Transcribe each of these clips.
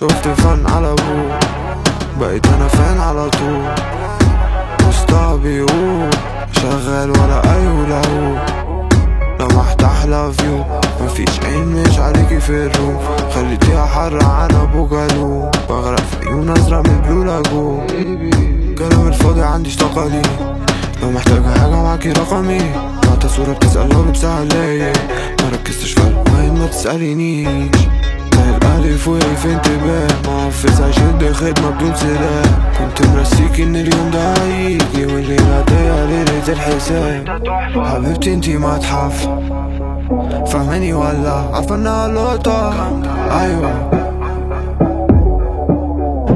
شفت فن على ابوه. بقيت أنا فان على طول. وسطها بيقول شغال ولا اي ولا هو. لمحت أحلى فيو مفيش عين مش عليكي في الروم. خليتيها حر عن ابو جالو بغرق في عيون ازرق من بلو لاجون كلام الفاضي عنديش طاقة ليه؟ لو محتاجة حاجة معاكي رقمي. بعت صورة بتسأل لو لبسها ليه؟ مركزتش المهم ما وهي في انتباه محفز هشد خدمة بدون سلاح كنت مرسيك ان اليوم ده هيجي والليلة دي ليلة الحساب حبيبتي انتي متحف فاهماني ولا انها لقطة أيوه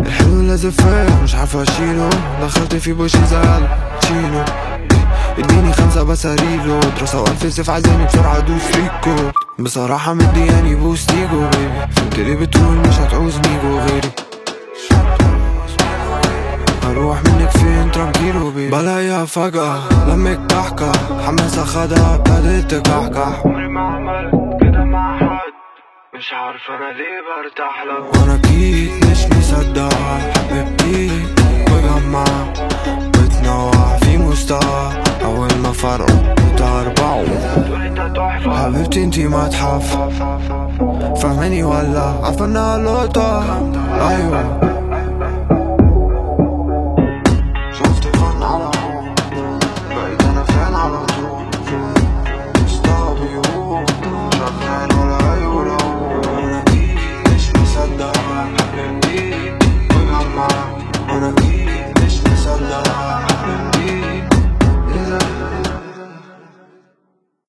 الحلو لازم فيه مش عارفة اشيله دخلت في بوشي زي الشينو هريله دراسة والف سيف عايزاني بسرعة ادوس ريكو بصراحة مدياني بوستيجو بيبي فهمت ليه بتقول مش هتعوز ميجو غيري هروح منك فين ترانكيلو بيبي بلاقيها فجأة لمك ضحكة حماسة خدها ابتدت تكحكح عمري ما عملت كده مع حد مش عارف أنا ليه برتاح لك وأنا أكيد مش مصدقها حبيبتي بجمع بتنوع في مستوى انت تحفة حبيبتي انتي متحف فاهماني ولا عارفة انها لقطة أيوه.